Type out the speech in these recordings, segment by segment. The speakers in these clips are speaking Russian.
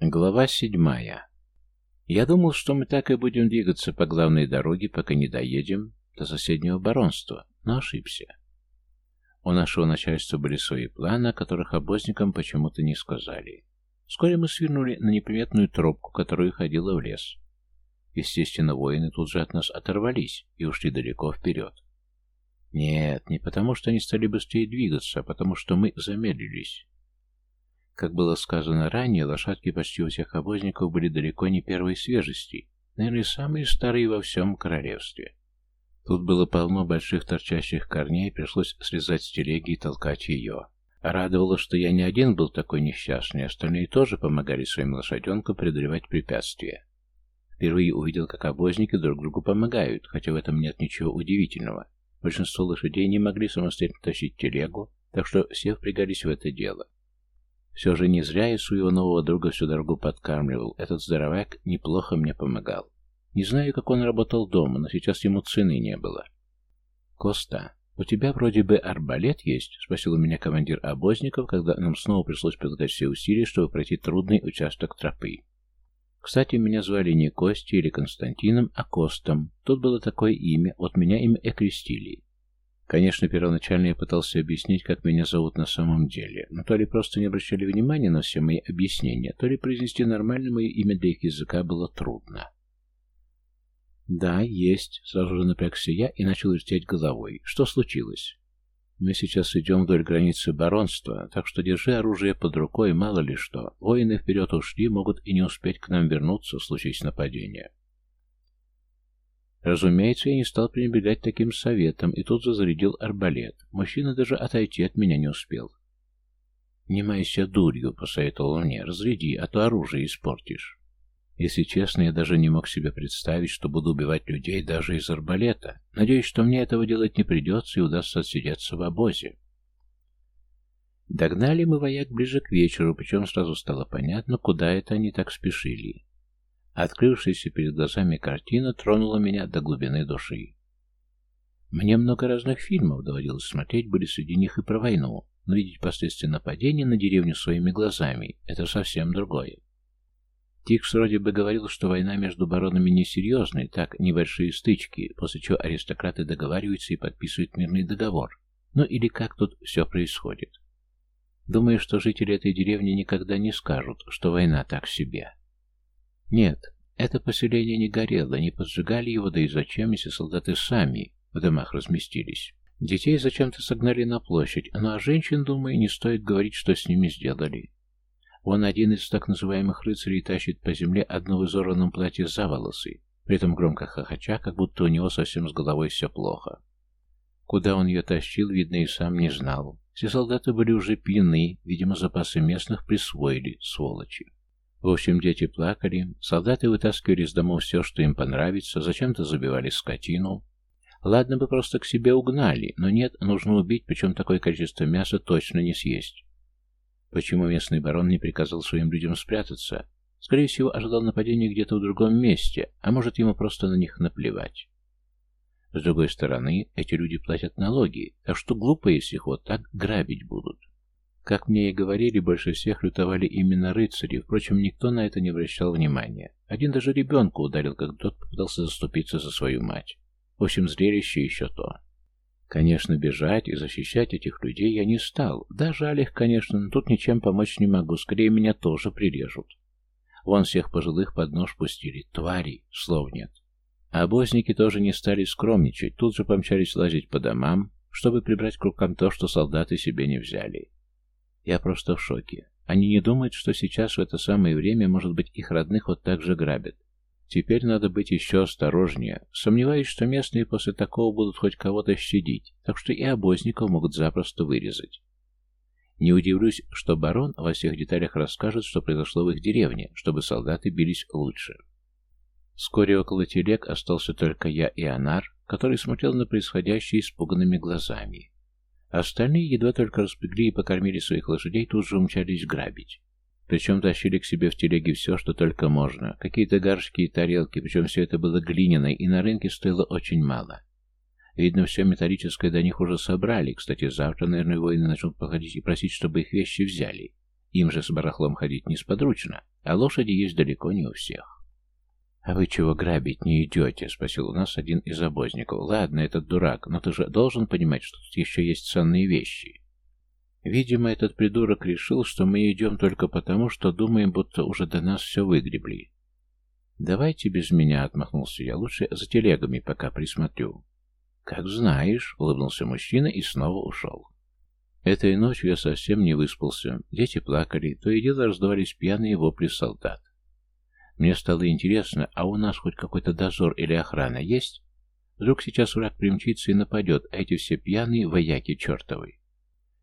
Глава седьмая. Я думал, что мы так и будем двигаться по главной дороге, пока не доедем до соседнего баронства, но ошибся. У нашего начальства были свои планы, о которых обозникам почему-то не сказали. Вскоре мы свернули на неприметную тропку, которая ходила в лес. Естественно, воины тут же от нас оторвались и ушли далеко вперед. Нет, не потому, что они стали быстрее двигаться, а потому, что мы замедлились. Как было сказано ранее, лошадки почти у всех обозников были далеко не первой свежести, наверное, самые старые во всем королевстве. Тут было полно больших торчащих корней, пришлось срезать с телеги и толкать ее. Радовало, что я не один был такой несчастный, остальные тоже помогали своим лошаденкам преодолевать препятствия. Впервые увидел, как обозники друг другу помогают, хотя в этом нет ничего удивительного. Большинство лошадей не могли самостоятельно тащить телегу, так что все впрягались в это дело. Все же не зря я своего нового друга всю дорогу подкармливал. Этот здоровяк неплохо мне помогал. Не знаю, как он работал дома, но сейчас ему цены не было. «Коста, у тебя вроде бы арбалет есть?» — спросил у меня командир обозников, когда нам снова пришлось прилагать все усилия, чтобы пройти трудный участок тропы. Кстати, меня звали не Костей или Константином, а Костом. Тут было такое имя, от меня имя и крестили. Конечно, первоначально я пытался объяснить, как меня зовут на самом деле, но то ли просто не обращали внимания на все мои объяснения, то ли произнести нормально мое имя для их языка было трудно. «Да, есть», — сразу же напрягся я и начал вертеть головой. «Что случилось?» «Мы сейчас идем вдоль границы баронства, так что держи оружие под рукой, мало ли что. Воины вперед ушли, могут и не успеть к нам вернуться, случись нападение». Разумеется, я не стал пренебрегать таким советом и тут же зарядил арбалет. Мужчина даже отойти от меня не успел. «Не майся дурью», — посоветовал он мне, — «разряди, а то оружие испортишь». Если честно, я даже не мог себе представить, что буду убивать людей даже из арбалета. Надеюсь, что мне этого делать не придется и удастся отсидеться в обозе. Догнали мы вояк ближе к вечеру, причем сразу стало понятно, куда это они так спешили. Открывшаяся перед глазами картина тронула меня до глубины души. Мне много разных фильмов доводилось смотреть, были среди них и про войну, но видеть последствия нападения на деревню своими глазами – это совсем другое. Тикс вроде бы говорил, что война между баронами несерьезная, так, небольшие стычки, после чего аристократы договариваются и подписывают мирный договор. Ну или как тут все происходит. Думаю, что жители этой деревни никогда не скажут, что война так себе. Нет, это поселение не горело, не поджигали его, да и зачем, если солдаты сами в домах разместились. Детей зачем-то согнали на площадь, ну а женщин, думаю, не стоит говорить, что с ними сделали. Он один из так называемых рыцарей тащит по земле одно в изорванном платье за волосы, при этом громко хохоча, как будто у него совсем с головой все плохо. Куда он ее тащил, видно, и сам не знал. Все солдаты были уже пьяны, видимо, запасы местных присвоили, сволочи. В общем, дети плакали, солдаты вытаскивали из домов все, что им понравится, зачем-то забивали скотину. Ладно бы просто к себе угнали, но нет, нужно убить, причем такое количество мяса точно не съесть. Почему местный барон не приказал своим людям спрятаться? Скорее всего, ожидал нападения где-то в другом месте, а может, ему просто на них наплевать. С другой стороны, эти люди платят налоги, так что глупо, если их вот так грабить будут. Как мне и говорили, больше всех лютовали именно рыцари, впрочем, никто на это не обращал внимания. Один даже ребенка ударил, как тот попытался заступиться за свою мать. В общем, зрелище еще то. Конечно, бежать и защищать этих людей я не стал. Да, жаль их, конечно, но тут ничем помочь не могу, скорее меня тоже прирежут. Вон всех пожилых под нож пустили. Твари, слов нет. А обозники тоже не стали скромничать, тут же помчались лазить по домам, чтобы прибрать к рукам то, что солдаты себе не взяли. Я просто в шоке. Они не думают, что сейчас в это самое время, может быть, их родных вот так же грабят. Теперь надо быть еще осторожнее. Сомневаюсь, что местные после такого будут хоть кого-то щадить, так что и обозников могут запросто вырезать. Не удивлюсь, что барон во всех деталях расскажет, что произошло в их деревне, чтобы солдаты бились лучше. Вскоре около телег остался только я и Анар, который смотрел на происходящее испуганными глазами. Остальные едва только распекли и покормили своих лошадей, тут же умчались грабить. Причем тащили к себе в телеге все, что только можно. Какие-то горшки и тарелки, причем все это было глиняное, и на рынке стоило очень мало. Видно, все металлическое до них уже собрали. Кстати, завтра, наверное, воины начнут походить и просить, чтобы их вещи взяли. Им же с барахлом ходить несподручно, а лошади есть далеко не у всех. «А вы чего грабить не идете?» — спросил у нас один из обозников. «Ладно, этот дурак, но ты же должен понимать, что тут еще есть ценные вещи». Видимо, этот придурок решил, что мы идем только потому, что думаем, будто уже до нас все выгребли. «Давайте без меня», — отмахнулся я, — «лучше за телегами пока присмотрю». «Как знаешь», — улыбнулся мужчина и снова ушел. Этой ночью я совсем не выспался. Дети плакали, то и дело раздавались пьяные вопли солдат. Мне стало интересно, а у нас хоть какой-то дозор или охрана есть? Вдруг сейчас враг примчится и нападет, а эти все пьяные вояки чертовы.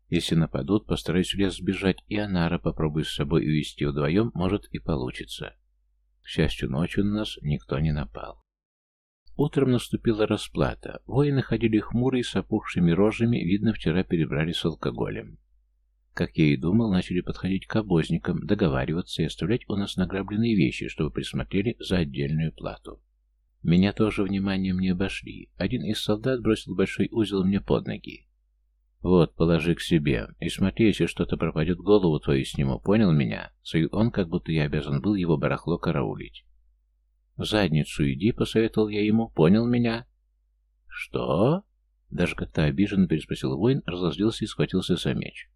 Если нападут, постараюсь в лес сбежать, и Анара попробую с собой увести вдвоем, может и получится. К счастью, ночью на нас никто не напал. Утром наступила расплата. Воины ходили хмурые, с опухшими рожами, видно, вчера перебрали с алкоголем. Как я и думал, начали подходить к обозникам, договариваться и оставлять у нас награбленные вещи, чтобы присмотрели за отдельную плату. Меня тоже вниманием не обошли. Один из солдат бросил большой узел мне под ноги. «Вот, положи к себе. И смотри, если что-то пропадет, голову твою сниму. Понял меня?» Сою он, как будто я обязан был его барахло караулить. «В задницу иди», — посоветовал я ему. «Понял меня?» «Что?» Даже как-то обиженно переспросил воин, разозлился и схватился за меч.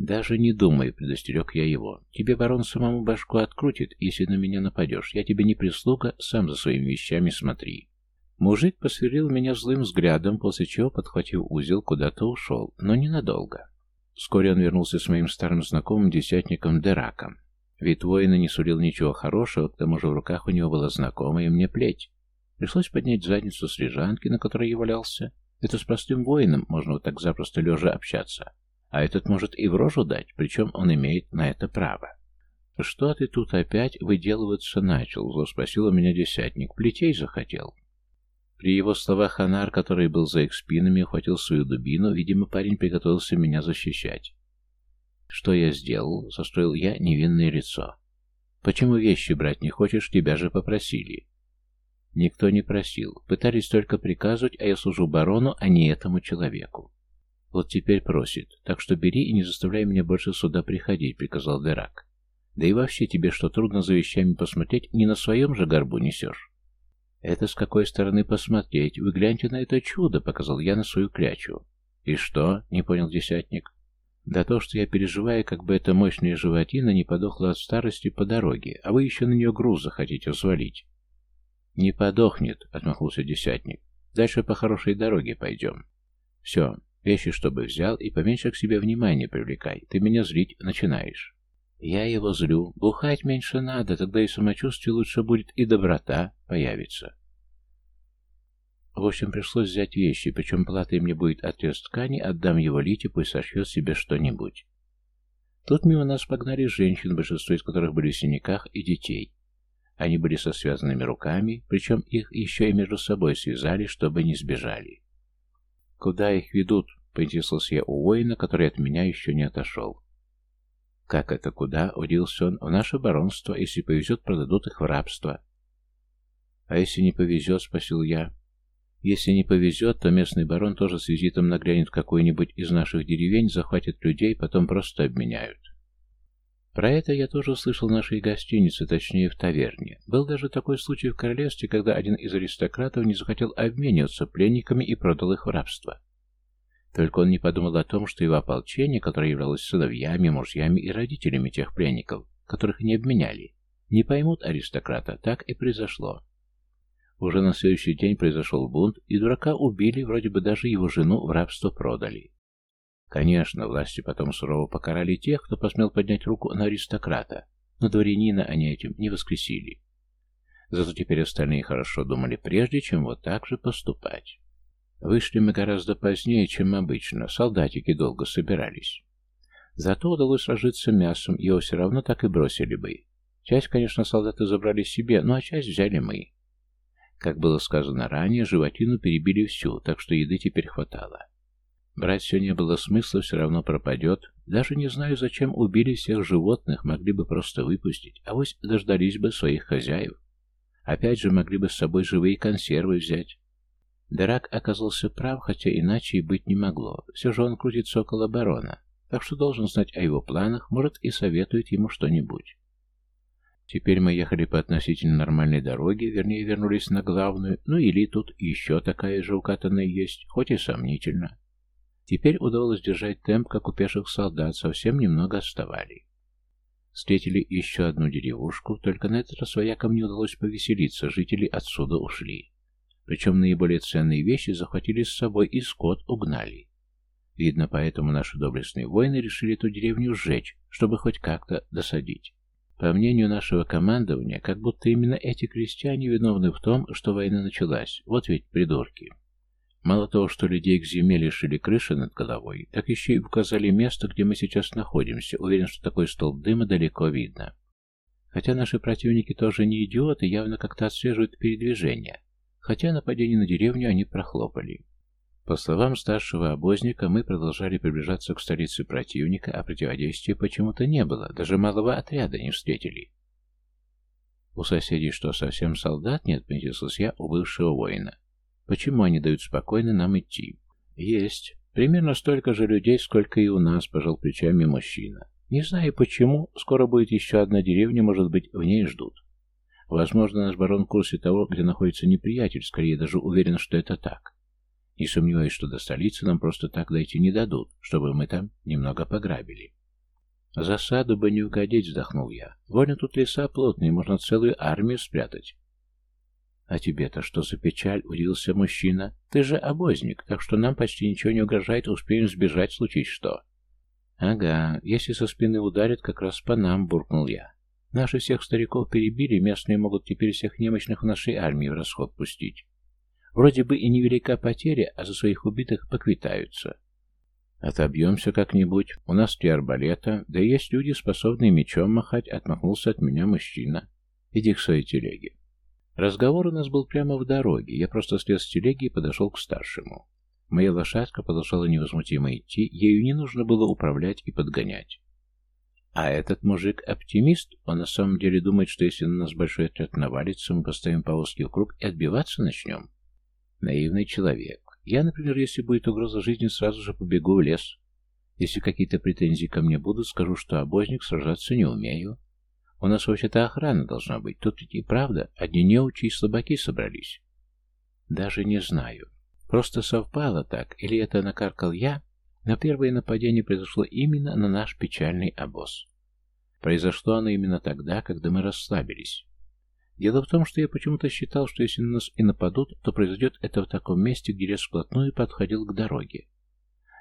«Даже не думай», — предостерег я его. «Тебе барон самому башку открутит, если на меня нападешь. Я тебе не прислуга, сам за своими вещами смотри». Мужик посверлил меня злым взглядом, после чего, подхватив узел, куда-то ушел, но ненадолго. Вскоре он вернулся с моим старым знакомым десятником Дераком. Вид воина не сулил ничего хорошего, к тому же в руках у него была знакомая мне плеть. Пришлось поднять задницу с лежанки, на которой я валялся. Это с простым воином можно вот так запросто лежа общаться. А этот может и в рожу дать, причем он имеет на это право. «Что ты тут опять выделываться начал?» — зло спросил у меня десятник. «Плетей захотел». При его словах Анар, который был за их спинами, ухватил свою дубину. Видимо, парень приготовился меня защищать. «Что я сделал?» — состроил я невинное лицо. «Почему вещи брать не хочешь? Тебя же попросили». Никто не просил. Пытались только приказывать, а я служу барону, а не этому человеку. «Вот теперь просит, так что бери и не заставляй меня больше сюда приходить», — приказал Дерак. «Да и вообще тебе что, трудно за вещами посмотреть, не на своем же горбу несешь?» «Это с какой стороны посмотреть? Вы гляньте на это чудо!» — показал я на свою клячу. «И что?» — не понял десятник. «Да то, что я переживаю, как бы эта мощная животина не подохла от старости по дороге, а вы еще на нее груз захотите взвалить». «Не подохнет», — отмахнулся десятник. «Дальше по хорошей дороге пойдем». «Все, Вещи, чтобы взял, и поменьше к себе внимания привлекай. Ты меня злить начинаешь. Я его злю. Бухать меньше надо, тогда и самочувствие лучше будет, и доброта появится. В общем, пришлось взять вещи, причем платой мне будет отрез ткани, отдам его Лите, пусть сошьет себе что-нибудь. Тут мимо нас погнали женщин, большинство из которых были в синяках, и детей. Они были со связанными руками, причем их еще и между собой связали, чтобы не сбежали. «Куда их ведут?» — поинтересовался я у воина, который от меня еще не отошел. «Как это куда?» — удивился он. «В наше баронство. Если повезет, продадут их в рабство». «А если не повезет?» — спросил я. «Если не повезет, то местный барон тоже с визитом наглянет в какой-нибудь из наших деревень, захватит людей, потом просто обменяют. Про это я тоже услышал в нашей гостинице, точнее в таверне. Был даже такой случай в королевстве, когда один из аристократов не захотел обмениваться пленниками и продал их в рабство. Только он не подумал о том, что его ополчение, которое являлось сыновьями, мужьями и родителями тех пленников, которых не обменяли, не поймут аристократа, так и произошло. Уже на следующий день произошел бунт, и дурака убили, вроде бы даже его жену в рабство продали. Конечно, власти потом сурово покарали тех, кто посмел поднять руку на аристократа, но дворянина они этим не воскресили. Зато теперь остальные хорошо думали, прежде чем вот так же поступать. Вышли мы гораздо позднее, чем обычно, солдатики долго собирались. Зато удалось сражиться мясом, его все равно так и бросили бы. Часть, конечно, солдаты забрали себе, ну а часть взяли мы. Как было сказано ранее, животину перебили всю, так что еды теперь хватало. Брать все не было смысла, все равно пропадет. Даже не знаю, зачем убили всех животных, могли бы просто выпустить, а вось дождались бы своих хозяев. Опять же, могли бы с собой живые консервы взять. Дерак оказался прав, хотя иначе и быть не могло. Все же он крутится около барона, так что должен знать о его планах, может и советует ему что-нибудь. Теперь мы ехали по относительно нормальной дороге, вернее вернулись на главную, ну или тут еще такая же укатанная есть, хоть и сомнительно. Теперь удавалось держать темп, как у пеших солдат, совсем немного отставали. Встретили еще одну деревушку, только на этот раз воякам не удалось повеселиться, жители отсюда ушли. Причем наиболее ценные вещи захватили с собой и скот угнали. Видно, поэтому наши доблестные воины решили эту деревню сжечь, чтобы хоть как-то досадить. По мнению нашего командования, как будто именно эти крестьяне виновны в том, что война началась. Вот ведь придурки. Мало того, что людей к зиме лишили крыши над головой, так еще и указали место, где мы сейчас находимся. Уверен, что такой столб дыма далеко видно. Хотя наши противники тоже не идиоты, явно как-то отслеживают передвижение. Хотя нападение на деревню они прохлопали. По словам старшего обозника, мы продолжали приближаться к столице противника, а противодействия почему-то не было, даже малого отряда не встретили. «У соседей что, совсем солдат нет?» — поинтересовался я у бывшего воина. Почему они дают спокойно нам идти? Есть. Примерно столько же людей, сколько и у нас, пожал плечами мужчина. Не знаю почему, скоро будет еще одна деревня, может быть, в ней ждут. Возможно, наш барон в курсе того, где находится неприятель, скорее даже уверен, что это так. Не сомневаюсь, что до столицы нам просто так дойти не дадут, чтобы мы там немного пограбили. Засаду бы не угодить, вздохнул я. Вольно тут леса плотные, можно целую армию спрятать. «А тебе-то что за печаль?» — удивился мужчина. «Ты же обозник, так что нам почти ничего не угрожает, успеем сбежать, случись что». «Ага, если со спины ударят, как раз по нам», — буркнул я. «Наши всех стариков перебили, местные могут теперь всех немощных в нашей армии в расход пустить. Вроде бы и невелика потеря, а за своих убитых поквитаются». «Отобьемся как-нибудь, у нас три арбалета, да есть люди, способные мечом махать», — отмахнулся от меня мужчина. «Иди к своей телеге». Разговор у нас был прямо в дороге, я просто слез с телеги и подошел к старшему. Моя лошадка продолжала невозмутимо идти, ею не нужно было управлять и подгонять. А этот мужик оптимист, он на самом деле думает, что если на нас большой отряд навалится, мы поставим повозки в круг и отбиваться начнем. Наивный человек. Я, например, если будет угроза жизни, сразу же побегу в лес. Если какие-то претензии ко мне будут, скажу, что обозник сражаться не умею. У нас вообще-то охрана должна быть. Тут ведь и правда одни неучи и слабаки собрались. Даже не знаю. Просто совпало так, или это накаркал я, но первое нападение произошло именно на наш печальный обоз. Произошло оно именно тогда, когда мы расслабились. Дело в том, что я почему-то считал, что если на нас и нападут, то произойдет это в таком месте, где лес вплотную подходил к дороге.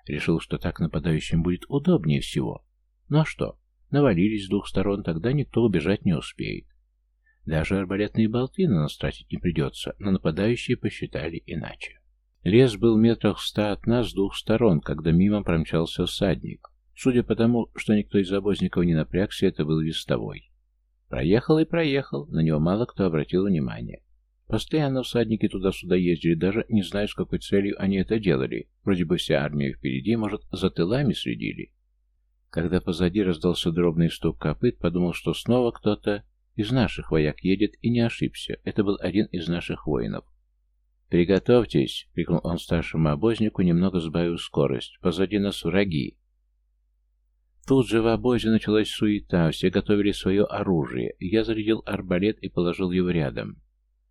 Решил, что так нападающим будет удобнее всего. Ну а что? навалились с двух сторон, тогда никто убежать не успеет. Даже арбалетные болты на нас тратить не придется, но нападающие посчитали иначе. Лес был метрах в ста от нас с двух сторон, когда мимо промчался всадник. Судя по тому, что никто из обозников не напрягся, это был вестовой. Проехал и проехал, на него мало кто обратил внимание. Постоянно всадники туда-сюда ездили, даже не знаю, с какой целью они это делали. Вроде бы вся армия впереди, может, за тылами следили. Когда позади раздался дробный стук копыт, подумал, что снова кто-то из наших вояк едет, и не ошибся. Это был один из наших воинов. «Приготовьтесь!» — крикнул он старшему обознику, немного сбавив скорость. «Позади нас враги!» Тут же в обозе началась суета, все готовили свое оружие. Я зарядил арбалет и положил его рядом.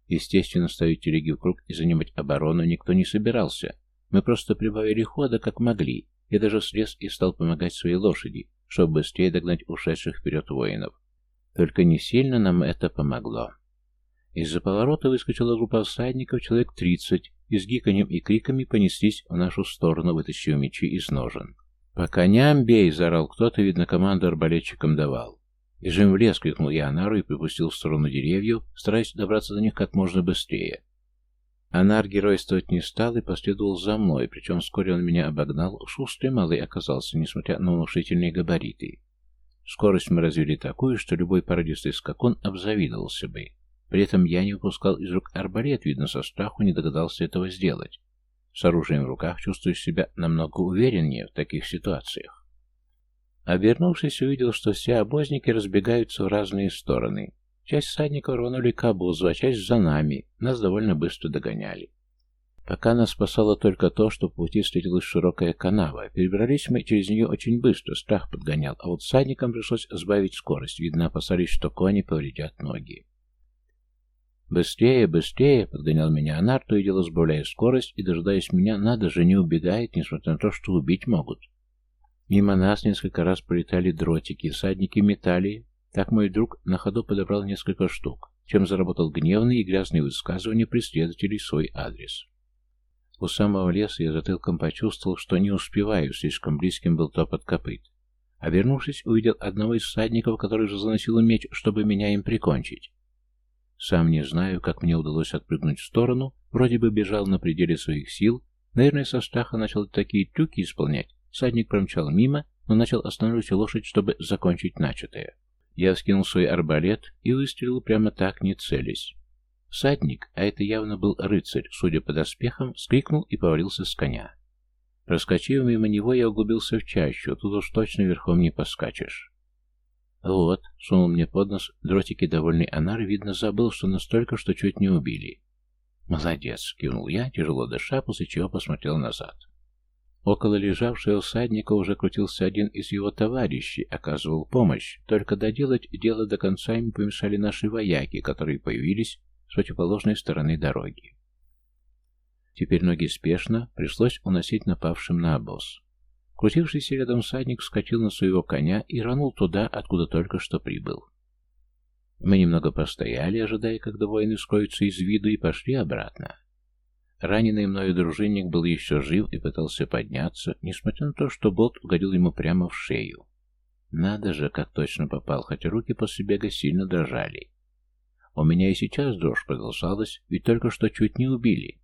Естественно, ставить телеги в круг и занимать оборону никто не собирался. Мы просто прибавили хода, как могли, я даже слез и стал помогать своей лошади, чтобы быстрее догнать ушедших вперед воинов. Только не сильно нам это помогло. Из-за поворота выскочила группа всадников, человек тридцать, и с гиканьем и криками понеслись в нашу сторону, вытащив мечи из ножен. «По коням бей!» — заорал кто-то, видно, команду арбалетчикам давал. «Бежим в лес!» — крикнул я Анару и припустил в сторону деревью, стараясь добраться до них как можно быстрее. Анар геройствовать не стал и последовал за мной, причем вскоре он меня обогнал, шустрый малый оказался, несмотря на внушительные габариты. Скорость мы развили такую, что любой породистый скакун обзавидовался бы. При этом я не выпускал из рук арбалет, видно, со страху не догадался этого сделать. С оружием в руках чувствую себя намного увереннее в таких ситуациях. Обернувшись, увидел, что все обозники разбегаются в разные стороны. Часть всадников рванули к обозу, а часть за нами. Нас довольно быстро догоняли. Пока нас спасало только то, что по пути встретилась широкая канава. Перебрались мы через нее очень быстро, страх подгонял, а вот всадникам пришлось сбавить скорость, видно опасались, что кони повредят ноги. «Быстрее, быстрее!» — подгонял меня Анар, то и дело сбавляя скорость, и, дожидаясь меня, надо же, не убегает, несмотря на то, что убить могут. Мимо нас несколько раз полетали дротики, садники метали, так мой друг на ходу подобрал несколько штук, чем заработал гневные и грязные высказывания преследователей свой адрес. У самого леса я затылком почувствовал, что не успеваю, слишком близким был топот копыт. А Обернувшись, увидел одного из всадников, который же заносил меч, чтобы меня им прикончить. Сам не знаю, как мне удалось отпрыгнуть в сторону, вроде бы бежал на пределе своих сил, наверное, со страха начал такие трюки исполнять. Всадник промчал мимо, но начал останавливать лошадь, чтобы закончить начатое. Я вскинул свой арбалет и выстрелил прямо так, не целясь. Всадник, а это явно был рыцарь, судя по доспехам, скрикнул и повалился с коня. Проскочив мимо него, я углубился в чащу, тут уж точно верхом не поскачешь. Вот, сунул мне под нос дротики довольный Анар, видно, забыл, что настолько, что чуть не убили. Молодец, кивнул я, тяжело дыша, после чего посмотрел назад. Около лежавшего всадника уже крутился один из его товарищей, оказывал помощь, только доделать дело до конца им помешали наши вояки, которые появились с противоположной стороны дороги. Теперь ноги спешно пришлось уносить напавшим на обоз. Крутившийся рядом всадник вскочил на своего коня и рванул туда, откуда только что прибыл. Мы немного постояли, ожидая, когда воины скроются из виду, и пошли обратно. Раненый мною дружинник был еще жив и пытался подняться, несмотря на то, что болт угодил ему прямо в шею. Надо же, как точно попал, хотя руки после бега сильно дрожали. У меня и сейчас дрожь продолжалась, ведь только что чуть не убили.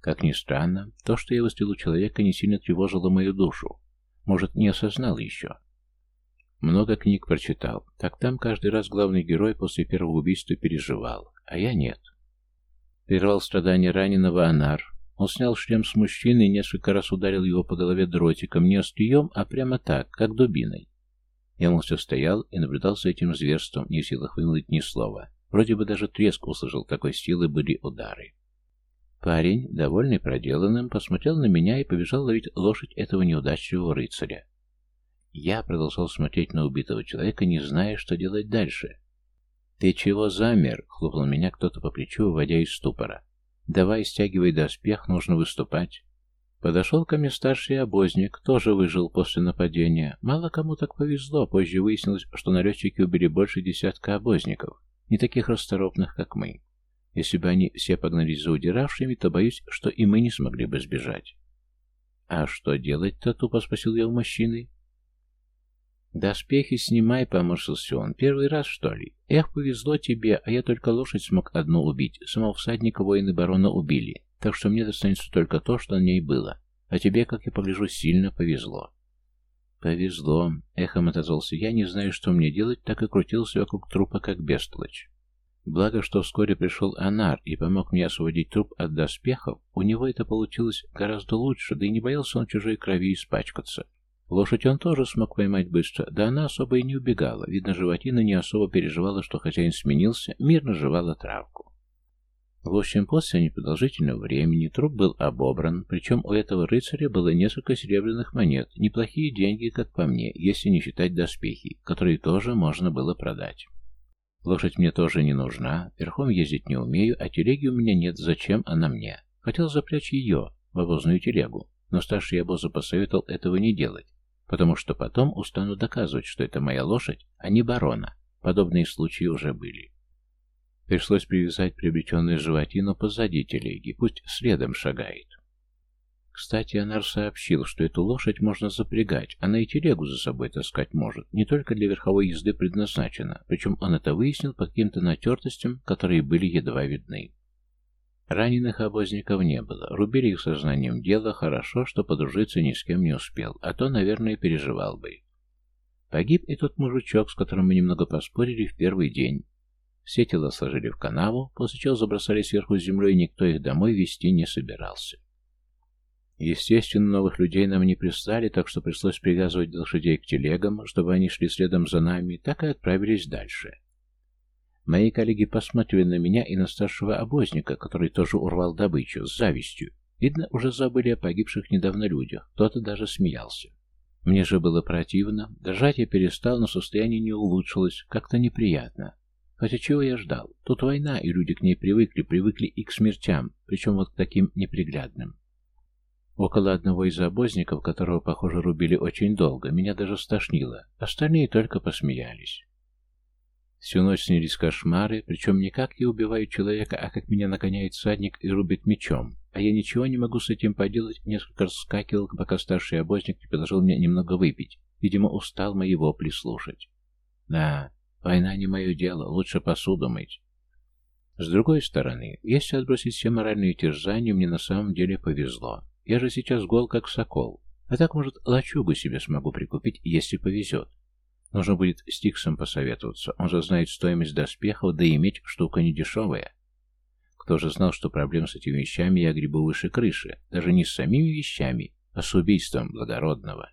Как ни странно, то, что я выстрелил человека, не сильно тревожило мою душу. Может, не осознал еще. Много книг прочитал, так там каждый раз главный герой после первого убийства переживал, а я нет. Прервал страдания раненого Анар. Он снял шлем с мужчины и несколько раз ударил его по голове дротиком, не острием, а прямо так, как дубиной. Я молча стоял и наблюдал за этим зверством, не в силах вымолвить ни слова. Вроде бы даже треск услышал, такой силы были удары. Парень, довольный проделанным, посмотрел на меня и побежал ловить лошадь этого неудачливого рыцаря. Я продолжал смотреть на убитого человека, не зная, что делать дальше. «Ты чего замер?» — хлопнул меня кто-то по плечу, выводя из ступора. «Давай, стягивай доспех, нужно выступать». Подошел ко мне старший обозник, тоже выжил после нападения. Мало кому так повезло, позже выяснилось, что налетчики убили больше десятка обозников, не таких расторопных, как мы. Если бы они все погнались за удиравшими, то боюсь, что и мы не смогли бы сбежать. «А что делать-то?» — тупо спросил я у мужчины. «Доспехи снимай», — поморщился он. «Первый раз, что ли? Эх, повезло тебе, а я только лошадь смог одну убить. Самого всадника воины барона убили, так что мне достанется только то, что на ней было. А тебе, как я погляжу, сильно повезло». «Повезло», — эхом отозвался я, не знаю, что мне делать, так и крутился вокруг трупа, как бестолочь. Благо, что вскоре пришел Анар и помог мне освободить труп от доспехов, у него это получилось гораздо лучше, да и не боялся он чужой крови испачкаться. Лошадь он тоже смог поймать быстро, да она особо и не убегала. Видно, животина не особо переживала, что хозяин сменился, мирно жевала травку. В общем, после непродолжительного времени труп был обобран, причем у этого рыцаря было несколько серебряных монет, неплохие деньги, как по мне, если не считать доспехи, которые тоже можно было продать. Лошадь мне тоже не нужна, верхом ездить не умею, а телеги у меня нет, зачем она мне? Хотел запрячь ее в обозную телегу, но старший обоза посоветовал этого не делать, потому что потом устану доказывать, что это моя лошадь, а не барона. Подобные случаи уже были. Пришлось привязать приобретенную животину позади телеги, пусть следом шагает. Кстати, Анар сообщил, что эту лошадь можно запрягать, она и телегу за собой таскать может, не только для верховой езды предназначена, причем он это выяснил по каким-то натертостям, которые были едва видны. Раненых обозников не было. Рубили их сознанием дела. Хорошо, что подружиться ни с кем не успел, а то, наверное, переживал бы. Погиб и тот мужичок, с которым мы немного поспорили в первый день. Все тела сложили в канаву, после чего забросали сверху землей, и никто их домой вести не собирался. Естественно, новых людей нам не пристали, так что пришлось привязывать лошадей к телегам, чтобы они шли следом за нами, так и отправились дальше. Мои коллеги посмотрели на меня и на старшего обозника, который тоже урвал добычу, с завистью. Видно, уже забыли о погибших недавно людях, кто-то даже смеялся. Мне же было противно, дрожать я перестал, но состояние не улучшилось, как-то неприятно. Хотя чего я ждал? Тут война, и люди к ней привыкли, привыкли и к смертям, причем вот к таким неприглядным. Около одного из обозников, которого, похоже, рубили очень долго, меня даже стошнило, остальные только посмеялись. Всю ночь снились кошмары, причем не как я убиваю человека, а как меня нагоняет садник и рубит мечом. А я ничего не могу с этим поделать, несколько раз скакивал, пока старший обозник не предложил мне немного выпить. Видимо, устал моего слушать. Да, война не мое дело, лучше посуду мыть. С другой стороны, если отбросить все моральные терзания, мне на самом деле повезло. Я же сейчас гол, как сокол. А так, может, лачугу себе смогу прикупить, если повезет. Нужно будет с Тиксом посоветоваться. Он же знает стоимость доспехов, да и медь штука не дешевая. Кто же знал, что проблем с этими вещами я гребу выше крыши, даже не с самими вещами, а с убийством благородного.